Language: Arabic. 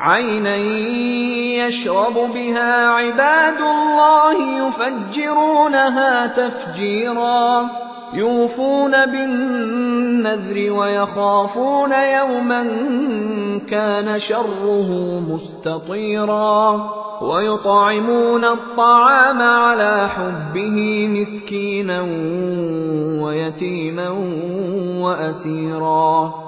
عينا يشرب بها عباد الله يفجرونها تفجيرا يوفون بالنذر ويخافون يوما كان شره مستطيرا ويطعمون الطعام على حبه مسكينا ويتيما واسيرا